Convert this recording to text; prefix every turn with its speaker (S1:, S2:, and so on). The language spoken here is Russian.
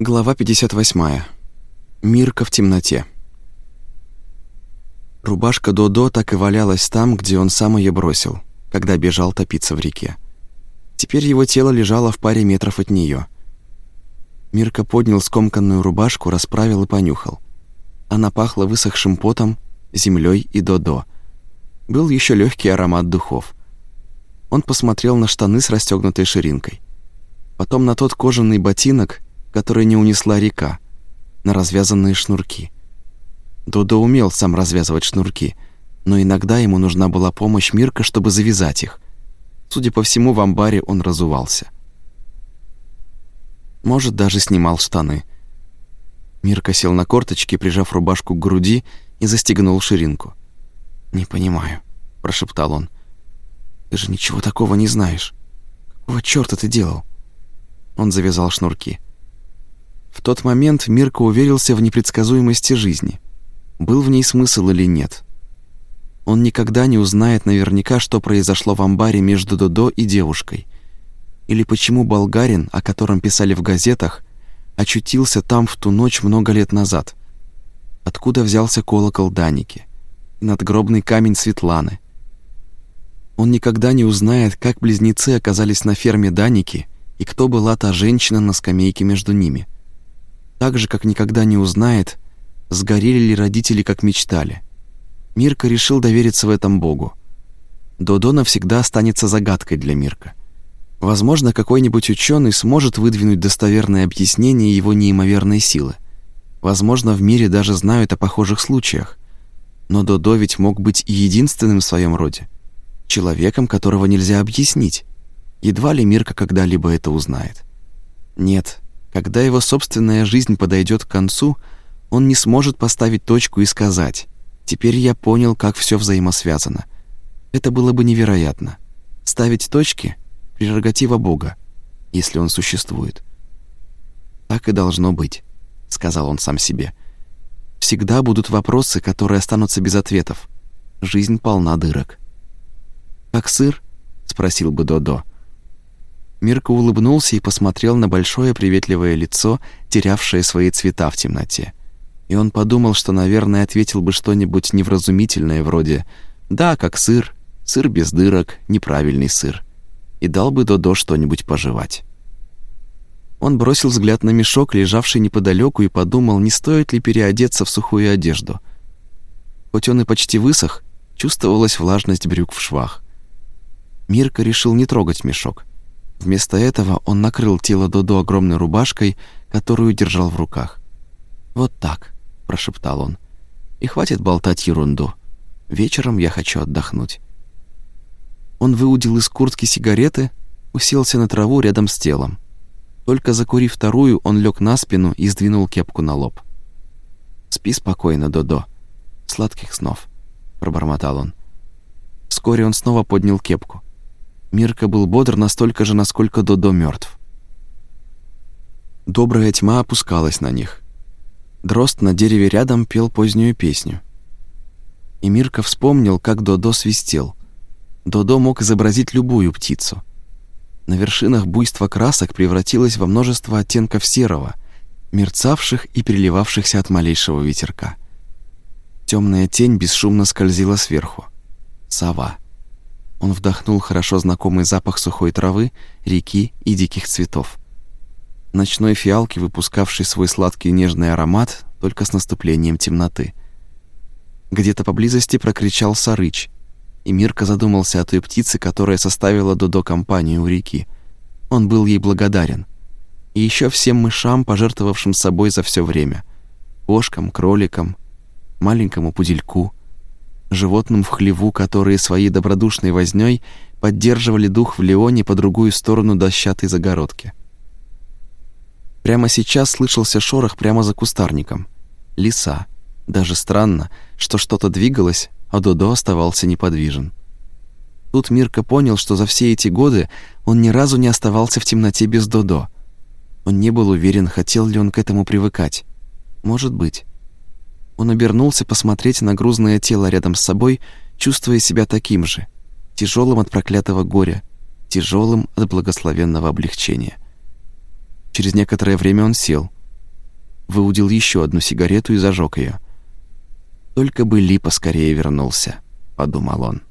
S1: Глава 58. Мирка в темноте. Рубашка Додо так и валялась там, где он сам ее бросил, когда бежал топиться в реке. Теперь его тело лежало в паре метров от нее. Мирка поднял скомканную рубашку, расправил и понюхал. Она пахла высохшим потом, землей и Додо. Был еще легкий аромат духов. Он посмотрел на штаны с расстегнутой ширинкой. Потом на тот кожаный ботинок — который не унесла река, на развязанные шнурки. Додо умел сам развязывать шнурки, но иногда ему нужна была помощь Мирка, чтобы завязать их. Судя по всему, в амбаре он разувался. Может, даже снимал штаны. Мирка сел на корточки, прижав рубашку к груди и застегнул ширинку. «Не понимаю», — прошептал он. «Ты же ничего такого не знаешь. Какого чёрта ты делал?» Он завязал шнурки. В тот момент Мирка уверился в непредсказуемости жизни. Был в ней смысл или нет? Он никогда не узнает наверняка, что произошло в амбаре между Додо и девушкой. Или почему болгарин, о котором писали в газетах, очутился там в ту ночь много лет назад. Откуда взялся колокол Даники и надгробный камень Светланы. Он никогда не узнает, как близнецы оказались на ферме Даники и кто была та женщина на скамейке между ними – так же, как никогда не узнает, сгорели ли родители, как мечтали. Мирка решил довериться в этом Богу. Додо навсегда останется загадкой для Мирка. Возможно, какой-нибудь ученый сможет выдвинуть достоверное объяснение его неимоверной силы. Возможно, в мире даже знают о похожих случаях. Но Додо ведь мог быть и единственным в своем роде. Человеком, которого нельзя объяснить. Едва ли Мирка когда-либо это узнает. Нет, когда его собственная жизнь подойдет к концу, он не сможет поставить точку и сказать «Теперь я понял, как все взаимосвязано». Это было бы невероятно. Ставить точки — прерогатива Бога, если он существует. «Так и должно быть», — сказал он сам себе. «Всегда будут вопросы, которые останутся без ответов. Жизнь полна дырок». «Как сыр?» — спросил бы Додо. Мирка улыбнулся и посмотрел на большое приветливое лицо, терявшее свои цвета в темноте. И он подумал, что, наверное, ответил бы что-нибудь невразумительное вроде «Да, как сыр, сыр без дырок, неправильный сыр», и дал бы Додо что-нибудь пожевать. Он бросил взгляд на мешок, лежавший неподалеку, и подумал, не стоит ли переодеться в сухую одежду. Хоть он и почти высох, чувствовалась влажность брюк в швах. Мирка решил не трогать мешок. Вместо этого он накрыл тело Додо огромной рубашкой, которую держал в руках. «Вот так», — прошептал он. «И хватит болтать ерунду. Вечером я хочу отдохнуть». Он выудил из куртки сигареты, уселся на траву рядом с телом. Только закурив вторую, он лег на спину и сдвинул кепку на лоб. «Спи спокойно, Додо. Сладких снов», — пробормотал он. Вскоре он снова поднял кепку. Мирка был бодр настолько же, насколько Додо мертв. Добрая тьма опускалась на них. Дрозд на дереве рядом пел позднюю песню. И Мирка вспомнил, как Додо свистел. Додо мог изобразить любую птицу. На вершинах буйство красок превратилось во множество оттенков серого, мерцавших и переливавшихся от малейшего ветерка. Темная тень бесшумно скользила сверху. Сова. Он вдохнул хорошо знакомый запах сухой травы, реки и диких цветов. Ночной фиалки, выпускавший свой сладкий нежный аромат только с наступлением темноты. Где-то поблизости прокричал сарыч, и Мирка задумался о той птице, которая составила Додо компанию у реки. Он был ей благодарен. И еще всем мышам, пожертвовавшим собой за все время. Кошкам, кроликам, маленькому пудельку — животным в хлеву, которые своей добродушной вознёй поддерживали дух в Леоне по другую сторону дощатой загородки. Прямо сейчас слышался шорох прямо за кустарником. Лиса. Даже странно, что что-то двигалось, а Додо оставался неподвижен. Тут Мирка понял, что за все эти годы он ни разу не оставался в темноте без Додо. Он не был уверен, хотел ли он к этому привыкать. Может быть. Он обернулся посмотреть на грузное тело рядом с собой, чувствуя себя таким же, тяжелым от проклятого горя, тяжелым от благословенного облегчения. Через некоторое время он сел, выудил еще одну сигарету и зажег ее. «Только бы Ли поскорее вернулся», — подумал он.